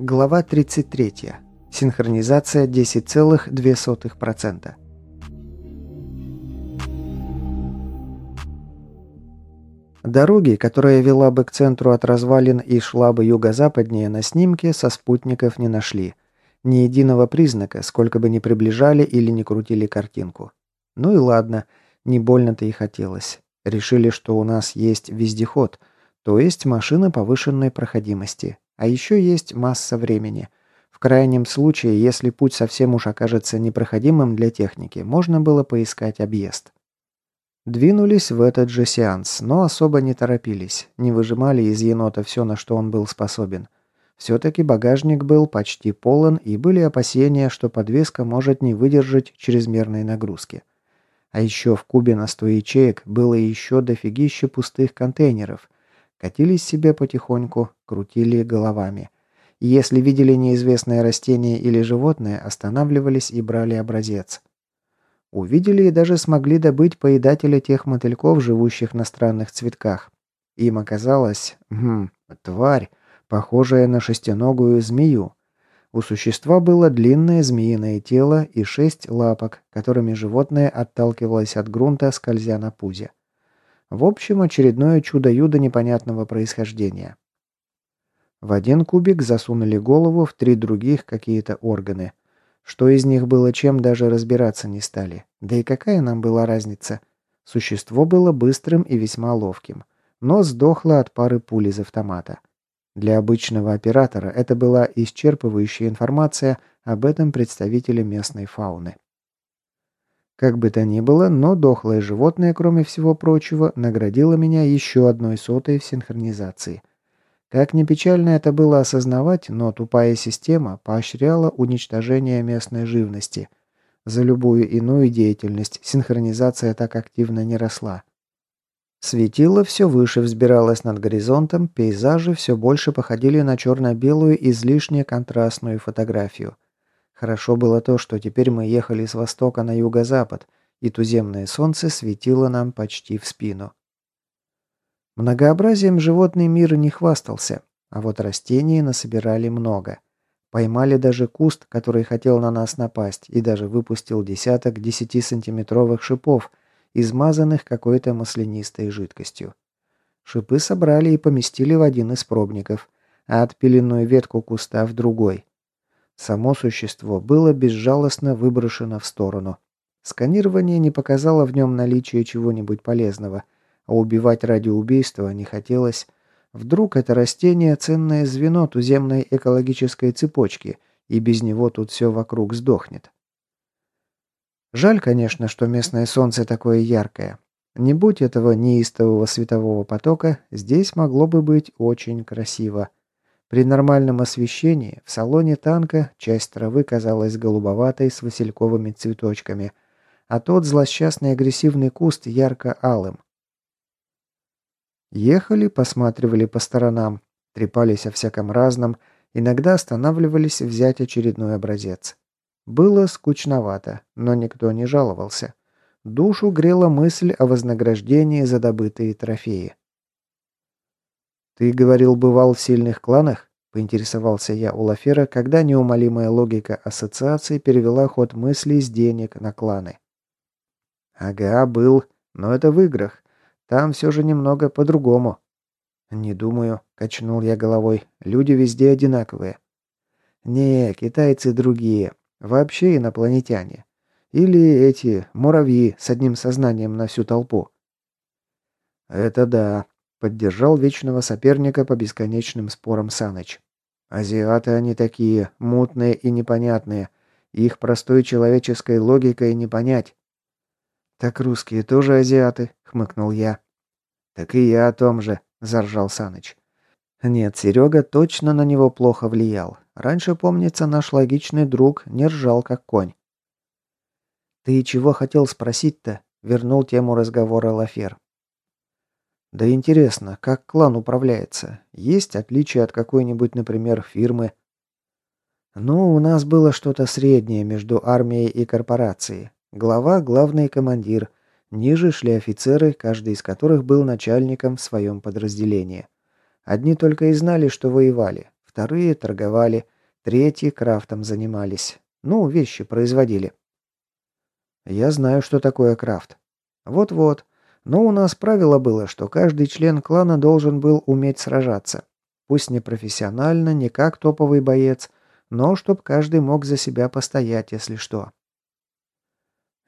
Глава 33. Синхронизация 10,2%. Дороги, которая вела бы к центру от развалин и шла бы юго-западнее на снимке, со спутников не нашли. Ни единого признака, сколько бы ни приближали или не крутили картинку. Ну и ладно, не больно-то и хотелось. Решили, что у нас есть вездеход, то есть машина повышенной проходимости. А еще есть масса времени. В крайнем случае, если путь совсем уж окажется непроходимым для техники, можно было поискать объезд. Двинулись в этот же сеанс, но особо не торопились, не выжимали из енота все, на что он был способен. Все-таки багажник был почти полон, и были опасения, что подвеска может не выдержать чрезмерной нагрузки. А еще в кубе на 100 ячеек было еще дофигище пустых контейнеров. Катились себе потихоньку, крутили головами. если видели неизвестное растение или животное, останавливались и брали образец. Увидели и даже смогли добыть поедателя тех мотыльков, живущих на странных цветках. Им оказалось, хм, тварь, похожая на шестиногую змею. У существа было длинное змеиное тело и шесть лапок, которыми животное отталкивалось от грунта, скользя на пузе. В общем, очередное чудо-юдо непонятного происхождения. В один кубик засунули голову, в три других какие-то органы. Что из них было чем, даже разбираться не стали. Да и какая нам была разница? Существо было быстрым и весьма ловким, но сдохло от пары пуль из автомата. Для обычного оператора это была исчерпывающая информация об этом представителе местной фауны. Как бы то ни было, но дохлое животное, кроме всего прочего, наградило меня еще одной сотой в синхронизации. Как ни печально это было осознавать, но тупая система поощряла уничтожение местной живности. За любую иную деятельность синхронизация так активно не росла. Светило все выше взбиралось над горизонтом, пейзажи все больше походили на черно-белую излишне контрастную фотографию. Хорошо было то, что теперь мы ехали с востока на юго-запад, и туземное солнце светило нам почти в спину. Многообразием животный мир не хвастался, а вот растений насобирали много. Поймали даже куст, который хотел на нас напасть, и даже выпустил десяток 10-сантиметровых шипов – измазанных какой-то маслянистой жидкостью. Шипы собрали и поместили в один из пробников, а отпиленную ветку куста в другой. Само существо было безжалостно выброшено в сторону. Сканирование не показало в нем наличие чего-нибудь полезного, а убивать ради убийства не хотелось. Вдруг это растение – ценное звено туземной экологической цепочки, и без него тут все вокруг сдохнет. Жаль, конечно, что местное солнце такое яркое. Не будь этого неистового светового потока, здесь могло бы быть очень красиво. При нормальном освещении в салоне танка часть травы казалась голубоватой с васильковыми цветочками, а тот злосчастный агрессивный куст ярко-алым. Ехали, посматривали по сторонам, трепались о всяком разном, иногда останавливались взять очередной образец. Было скучновато, но никто не жаловался. Душу грела мысль о вознаграждении за добытые трофеи. «Ты говорил, бывал в сильных кланах?» – поинтересовался я у Лафера, когда неумолимая логика ассоциации перевела ход мыслей с денег на кланы. «Ага, был, но это в играх. Там все же немного по-другому». «Не думаю», – качнул я головой. «Люди везде одинаковые». «Не, китайцы другие. Вообще инопланетяне. Или эти муравьи с одним сознанием на всю толпу. Это да, поддержал вечного соперника по бесконечным спорам Саныч. Азиаты они такие, мутные и непонятные. Их простой человеческой логикой не понять. Так русские тоже азиаты, хмыкнул я. Так и я о том же, заржал Саныч. Нет, Серега точно на него плохо влиял. Раньше, помнится, наш логичный друг не ржал, как конь. «Ты чего хотел спросить-то?» — вернул тему разговора Лафер. «Да интересно, как клан управляется? Есть отличия от какой-нибудь, например, фирмы?» «Ну, у нас было что-то среднее между армией и корпорацией. Глава – главный командир. Ниже шли офицеры, каждый из которых был начальником в своем подразделении. Одни только и знали, что воевали. вторые торговали, третьи крафтом занимались. Ну, вещи производили. Я знаю, что такое крафт. Вот-вот. Но у нас правило было, что каждый член клана должен был уметь сражаться. Пусть не профессионально, не как топовый боец, но чтоб каждый мог за себя постоять, если что.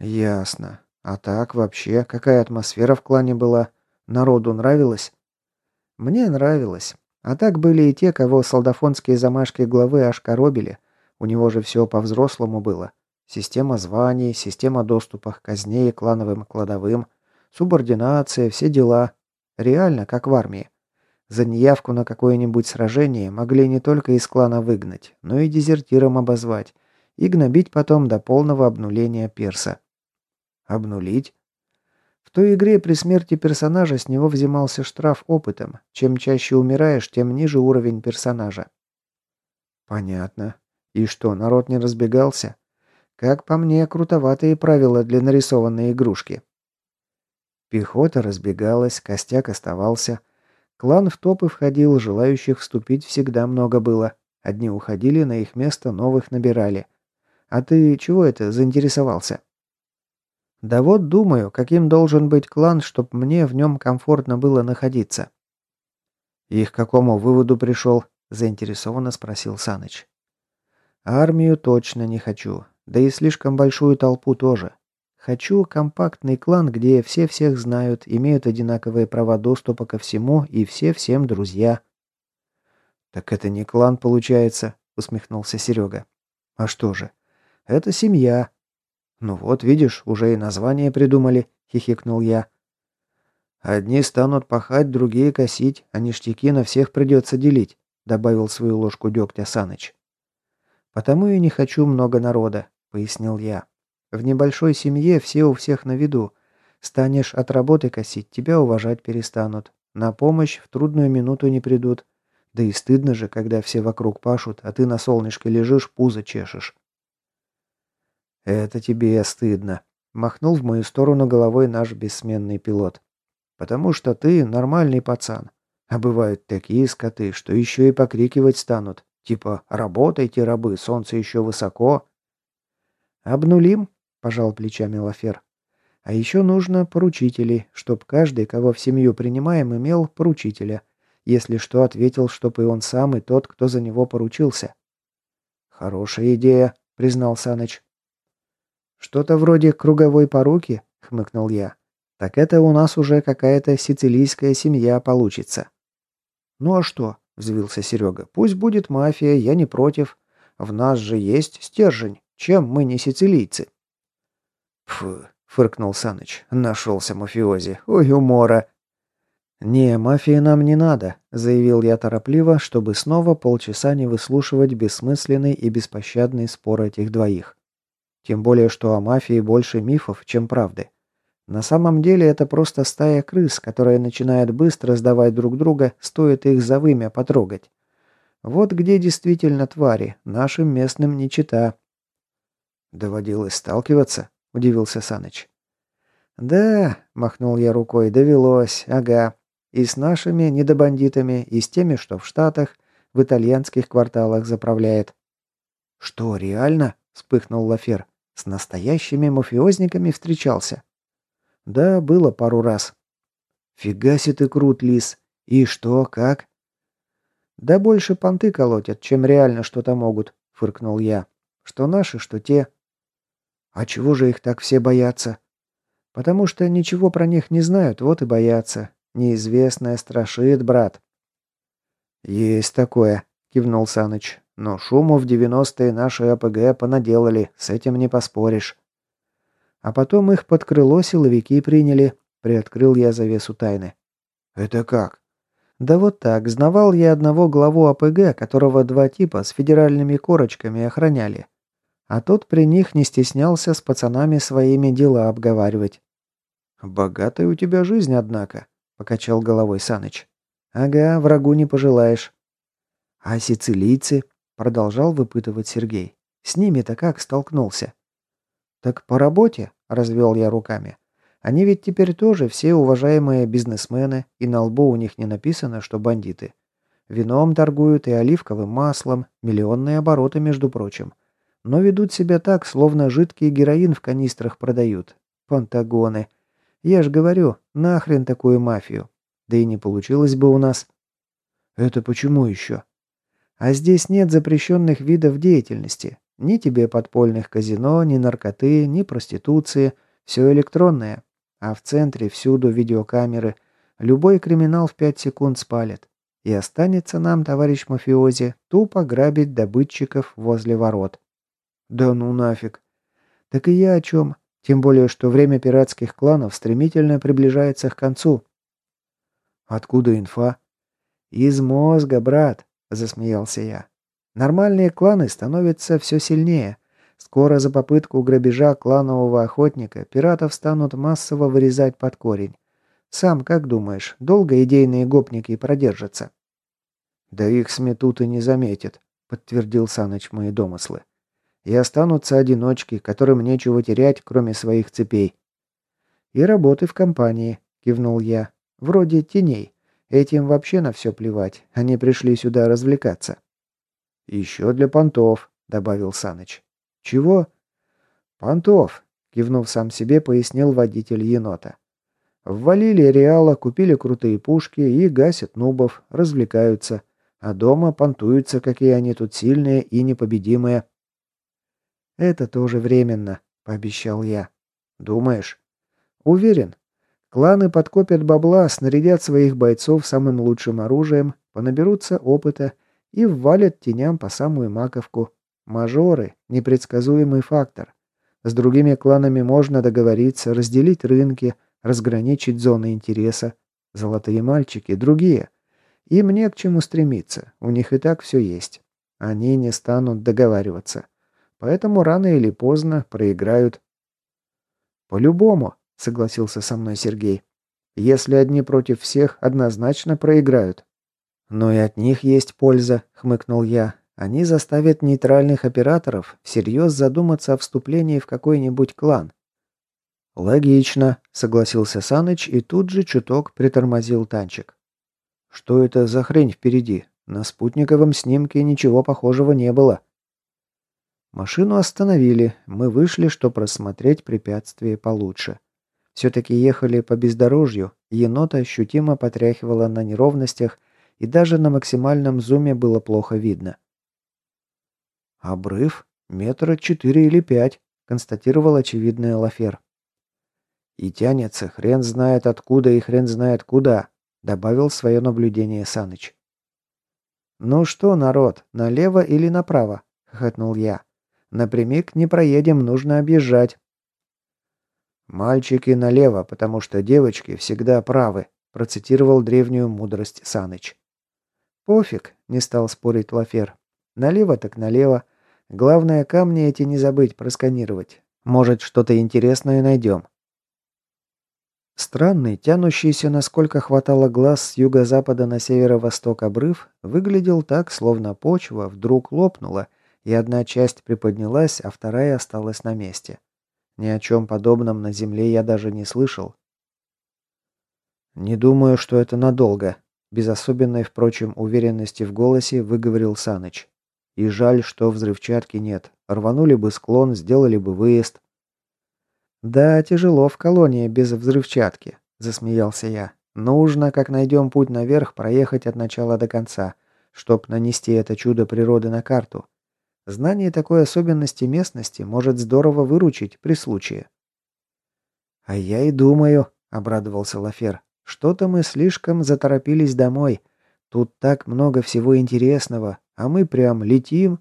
Ясно. А так вообще, какая атмосфера в клане была? Народу нравилось? Мне нравилось. А так были и те, кого солдафонские замашки главы аж коробили. У него же все по-взрослому было. Система званий, система доступа к казне и клановым кладовым, субординация, все дела. Реально, как в армии. За неявку на какое-нибудь сражение могли не только из клана выгнать, но и дезертиром обозвать и гнобить потом до полного обнуления перса. Обнулить? В той игре при смерти персонажа с него взимался штраф опытом. Чем чаще умираешь, тем ниже уровень персонажа. Понятно. И что, народ не разбегался? Как по мне, крутоватые правила для нарисованной игрушки. Пехота разбегалась, костяк оставался. Клан в топы входил, желающих вступить всегда много было. Одни уходили, на их место новых набирали. А ты чего это заинтересовался? Да вот думаю, каким должен быть клан, чтоб мне в нем комфортно было находиться. И к какому выводу пришел? Заинтересованно спросил Саныч. Армию точно не хочу. Да и слишком большую толпу тоже. Хочу компактный клан, где все всех знают, имеют одинаковые права доступа ко всему и все всем друзья. Так это не клан получается, усмехнулся Серега. А что же? Это семья. Ну вот, видишь, уже и название придумали, хихикнул я. Одни станут пахать, другие косить, а ништяки на всех придется делить, добавил свою ложку дегтя Саныч. Потому и не хочу много народа. — пояснил я. «В небольшой семье все у всех на виду. Станешь от работы косить, тебя уважать перестанут. На помощь в трудную минуту не придут. Да и стыдно же, когда все вокруг пашут, а ты на солнышке лежишь, пузо чешешь». «Это тебе стыдно», — махнул в мою сторону головой наш бессменный пилот. «Потому что ты нормальный пацан. А бывают такие скоты, что еще и покрикивать станут. Типа «работайте, рабы, солнце еще высоко», «Обнулим?» – пожал плечами Лафер. «А еще нужно поручителей, чтоб каждый, кого в семью принимаем, имел поручителя. Если что, ответил, чтоб и он сам, и тот, кто за него поручился». «Хорошая идея», – признал Саныч. «Что-то вроде круговой поруки?» – хмыкнул я. «Так это у нас уже какая-то сицилийская семья получится». «Ну а что?» – взвился Серега. «Пусть будет мафия, я не против. В нас же есть стержень». Чем мы не сицилийцы?» «Фу», — фыркнул Саныч. «Нашелся мафиози. Ой, умора». «Не, мафии нам не надо», — заявил я торопливо, чтобы снова полчаса не выслушивать бессмысленный и беспощадный спор этих двоих. Тем более, что о мафии больше мифов, чем правды. На самом деле это просто стая крыс, которая начинает быстро сдавать друг друга, стоит их за вымя потрогать. Вот где действительно твари, нашим местным не чита, «Доводилось сталкиваться?» – удивился Саныч. «Да», – махнул я рукой, – «довелось, ага. И с нашими недобандитами, и с теми, что в Штатах, в итальянских кварталах заправляет». «Что, реально?» – вспыхнул Лафер. «С настоящими мафиозниками встречался?» «Да, было пару раз». «Фига себе ты крут, Лис. И что, как?» «Да больше понты колотят, чем реально что-то могут», — фыркнул я. «Что наши, что те. А чего же их так все боятся? Потому что ничего про них не знают, вот и боятся. Неизвестное страшит, брат. Есть такое, кивнул Саныч. Но шуму в девяностые наши АПГ понаделали, с этим не поспоришь. А потом их под крыло силовики приняли, приоткрыл я завесу тайны. Это как? Да вот так, знавал я одного главу АПГ, которого два типа с федеральными корочками охраняли. А тот при них не стеснялся с пацанами своими дела обговаривать. «Богатая у тебя жизнь, однако», — покачал головой Саныч. «Ага, врагу не пожелаешь». «А сицилийцы?» — продолжал выпытывать Сергей. «С ними-то как столкнулся?» «Так по работе», — развел я руками. «Они ведь теперь тоже все уважаемые бизнесмены, и на лбу у них не написано, что бандиты. Вином торгуют и оливковым маслом, миллионные обороты, между прочим. Но ведут себя так, словно жидкий героин в канистрах продают. Пантагоны. Я ж говорю, нахрен такую мафию. Да и не получилось бы у нас. Это почему еще? А здесь нет запрещенных видов деятельности. Ни тебе подпольных казино, ни наркоты, ни проституции. Все электронное. А в центре всюду видеокамеры. Любой криминал в пять секунд спалит. И останется нам, товарищ мафиози, тупо грабить добытчиков возле ворот. Да ну нафиг. Так и я о чем. Тем более, что время пиратских кланов стремительно приближается к концу. Откуда инфа? Из мозга, брат, засмеялся я. Нормальные кланы становятся все сильнее. Скоро за попытку грабежа кланового охотника пиратов станут массово вырезать под корень. Сам как думаешь, долго идейные гопники продержатся?» «Да их сметут и не заметят», — подтвердил Саныч мои домыслы. «И останутся одиночки, которым нечего терять, кроме своих цепей». «И работы в компании», — кивнул я. «Вроде теней. Этим вообще на все плевать. Они пришли сюда развлекаться». «Еще для понтов», — добавил Саныч. «Чего?» «Понтов», — кивнув сам себе, пояснил водитель енота. Ввалили реала, купили крутые пушки и гасят нубов, развлекаются. А дома понтуются, какие они тут сильные и непобедимые. «Это тоже временно», — пообещал я. «Думаешь?» «Уверен. Кланы подкопят бабла, снарядят своих бойцов самым лучшим оружием, понаберутся опыта и ввалят теням по самую маковку. Мажоры — непредсказуемый фактор. С другими кланами можно договориться, разделить рынки — разграничить зоны интереса. Золотые мальчики, другие. Им не к чему стремиться, у них и так все есть. Они не станут договариваться. Поэтому рано или поздно проиграют. «По-любому», — согласился со мной Сергей. «Если одни против всех, однозначно проиграют». «Но и от них есть польза», — хмыкнул я. «Они заставят нейтральных операторов всерьез задуматься о вступлении в какой-нибудь клан. «Логично», — согласился Саныч и тут же чуток притормозил танчик. «Что это за хрень впереди? На спутниковом снимке ничего похожего не было». Машину остановили, мы вышли, чтобы просмотреть препятствие получше. Все-таки ехали по бездорожью, енота ощутимо потряхивала на неровностях, и даже на максимальном зуме было плохо видно. «Обрыв? Метра четыре или пять», — констатировал очевидный Лафер. И тянется хрен знает откуда и хрен знает куда», — добавил свое наблюдение Саныч. «Ну что, народ, налево или направо?» — хохотнул я. «Напрямик не проедем, нужно объезжать». «Мальчики налево, потому что девочки всегда правы», — процитировал древнюю мудрость Саныч. «Пофиг», — не стал спорить Лафер. «Налево так налево. Главное, камни эти не забыть просканировать. Может, что-то интересное найдем. Странный, тянущийся, насколько хватало глаз с юго-запада на северо-восток обрыв, выглядел так, словно почва вдруг лопнула, и одна часть приподнялась, а вторая осталась на месте. Ни о чем подобном на Земле я даже не слышал. «Не думаю, что это надолго», — без особенной, впрочем, уверенности в голосе выговорил Саныч. «И жаль, что взрывчатки нет. Рванули бы склон, сделали бы выезд». «Да, тяжело в колонии без взрывчатки», – засмеялся я. «Нужно, как найдем путь наверх, проехать от начала до конца, чтоб нанести это чудо природы на карту. Знание такой особенности местности может здорово выручить при случае». «А я и думаю», – обрадовался Лафер. «Что-то мы слишком заторопились домой. Тут так много всего интересного, а мы прям летим».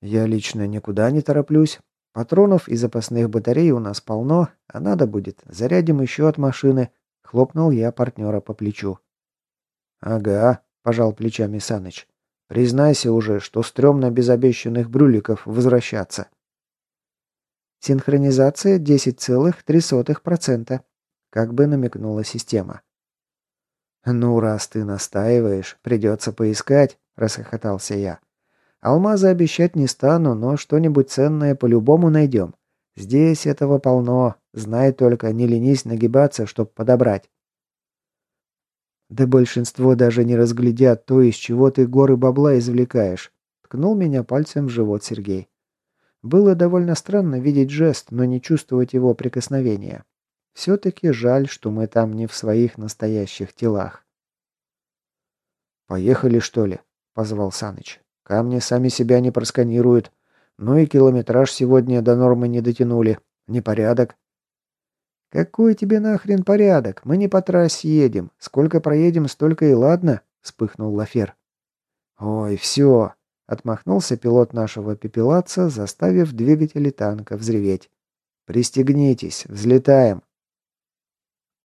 «Я лично никуда не тороплюсь», Патронов и запасных батарей у нас полно, а надо будет, зарядим еще от машины», — хлопнул я партнера по плечу. «Ага», — пожал плечами Саныч. «Признайся уже, что стрёмно без обещанных брюликов возвращаться». «Синхронизация 10,3%, как бы намекнула система. «Ну, раз ты настаиваешь, придется поискать», — расхохотался я. Алмазы обещать не стану, но что-нибудь ценное по-любому найдем. Здесь этого полно. Знай только, не ленись нагибаться, чтоб подобрать. Да большинство даже не разглядят то, из чего ты горы бабла извлекаешь. Ткнул меня пальцем в живот Сергей. Было довольно странно видеть жест, но не чувствовать его прикосновения. Все-таки жаль, что мы там не в своих настоящих телах. «Поехали, что ли?» – позвал Саныч. «Камни сами себя не просканируют. Ну и километраж сегодня до нормы не дотянули. Непорядок». «Какой тебе нахрен порядок? Мы не по трассе едем. Сколько проедем, столько и ладно», – вспыхнул Лафер. «Ой, все!» – отмахнулся пилот нашего пепелаца, заставив двигатели танка взреветь. «Пристегнитесь, взлетаем!»